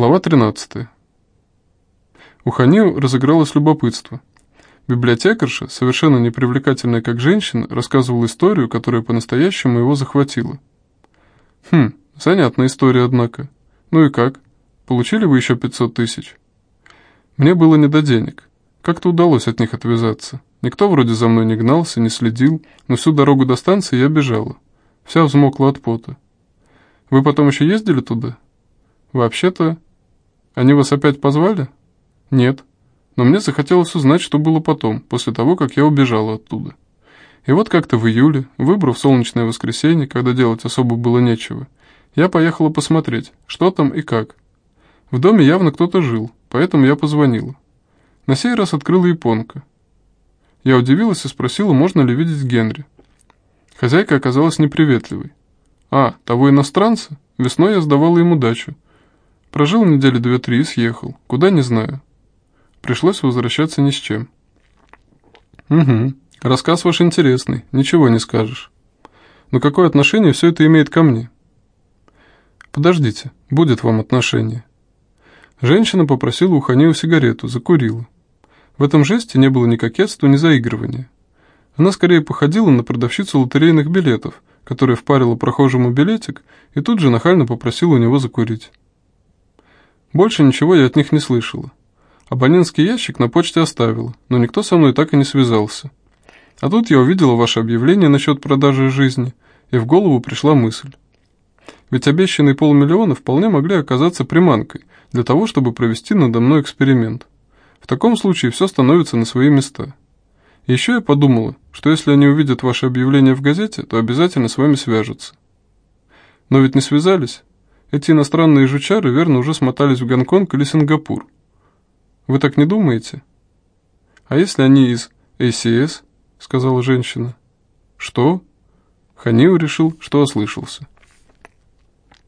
Глава 13. У Ханиу разыгралось любопытство. Библиотекарша, совершенно непривлекательная как женщина, рассказывала историю, которая по-настоящему его захватила. Хм, занятная история, однако. Ну и как? Получили вы еще 500 тысяч? Мне было не до денег. Как-то удалось от них отвязаться. Никто вроде за мной не гнался, не следил, но всю дорогу до станции я бежала. Вся взмокла от пота. Вы потом еще ездили туда? «Вообще-то... Они вас опять позвали?» «Нет. Но мне захотелось узнать, что было потом, после того, как я убежала оттуда. И вот как-то в июле, выбрав солнечное воскресенье, когда делать особо было нечего, я поехала посмотреть, что там и как. В доме явно кто-то жил, поэтому я позвонила. На сей раз открыла японка. Я удивилась и спросила, можно ли видеть Генри. Хозяйка оказалась неприветливой. «А, того иностранца? Весной я сдавала ему дачу. Прожил недели две-три и съехал. Куда, не знаю. Пришлось возвращаться ни с чем. Угу. Рассказ ваш интересный, ничего не скажешь. Но какое отношение все это имеет ко мне? Подождите, будет вам отношение. Женщина попросила у Ханею сигарету, закурила. В этом жесте не было ни кокетства, ни заигрывания. Она скорее походила на продавщицу лотерейных билетов, которая впарила прохожему билетик и тут же нахально попросила у него закурить. Больше ничего я от них не слышала. Абонентский ящик на почте оставила, но никто со мной так и не связался. А тут я увидела ваше объявление насчет продажи жизни, и в голову пришла мысль. Ведь обещанные полмиллиона вполне могли оказаться приманкой для того, чтобы провести надо мной эксперимент. В таком случае все становится на свои места. И еще я подумала, что если они увидят ваше объявление в газете, то обязательно с вами свяжутся. Но ведь не связались, эти иностранные жучары, верно, уже смотались в Гонконг или Сингапур. Вы так не думаете? А если они из ACS? Сказала женщина. Что? Ханиу решил, что ослышался.